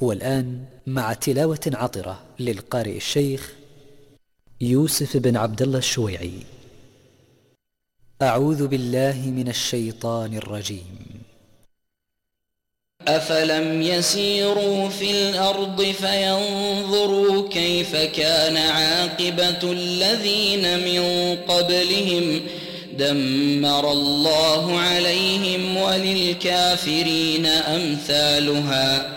والآن مع تلاوة عطرة للقارئ الشيخ يوسف بن عبد الله الشويعي. أعوذ بالله من الشيطان الرجيم. أفلم يسيروا في الأرض فينظروا كيف كان عاقبة الذين من قبلهم. دمر الله عليهم وللكافرين أمثالها.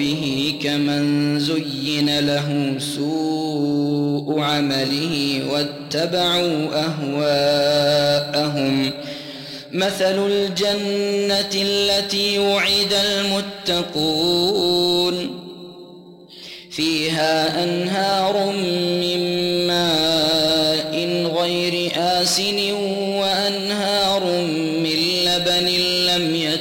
ربه كمن زين له سوء عمله واتبعوا أهواءهم. مثل الجنة التي وعد المتقون. فيها أنهار من ماء غير آسن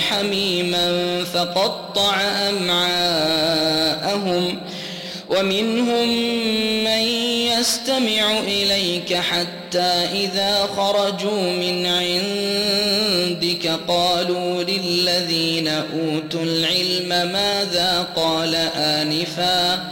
حميما فقطع أمعاءهم ومنهم من يستمع إليك حتى إذا خرجوا من عندك قالوا للذين أوتوا العلم ماذا قال آنفاً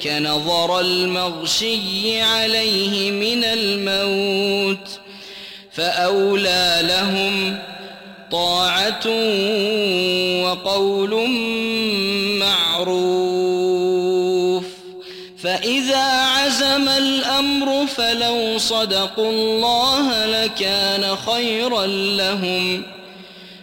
ذلك نظر المغشي عليه من الموت فأولى لهم طاعة وقول معروف فإذا عزم الأمر فلو صدقوا الله لكان خيرا لهم ۖ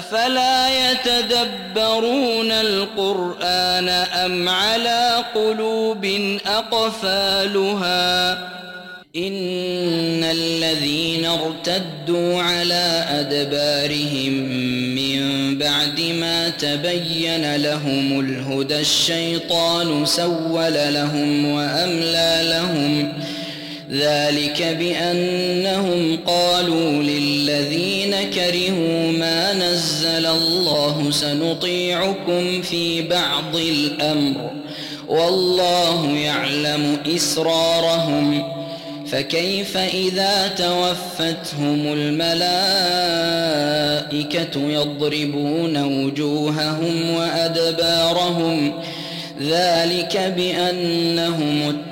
أفلا يتدبرون القرآن أم على قلوب أقفالها إن الذين ارتدوا على أدبارهم من بعد ما تبين لهم الهدى الشيطان سول لهم وأملى لهم ذلك بأنهم قالوا للذين الذين كرهوا ما نزل الله سنطيعكم في بعض الأمر والله يعلم إسرارهم فكيف إذا توفتهم الملائكة يضربون وجوههم وأدبارهم ذلك بأنهم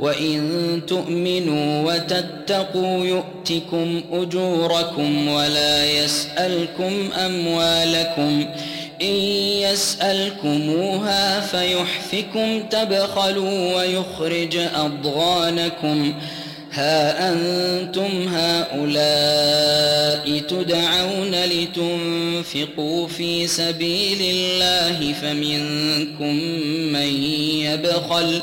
وإن تؤمنوا وتتقوا يؤتكم أجوركم ولا يسألكم أموالكم إن يسألكموها فيحفكم تبخلوا ويخرج أضغانكم ها أنتم هؤلاء تدعون لتنفقوا في سبيل الله فمنكم من يبخل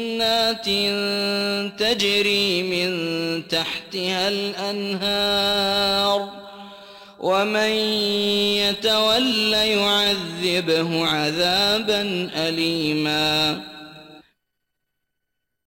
جنات تجري من تحتها الأنهار ومن يتولى يعذبه عذابا أليماً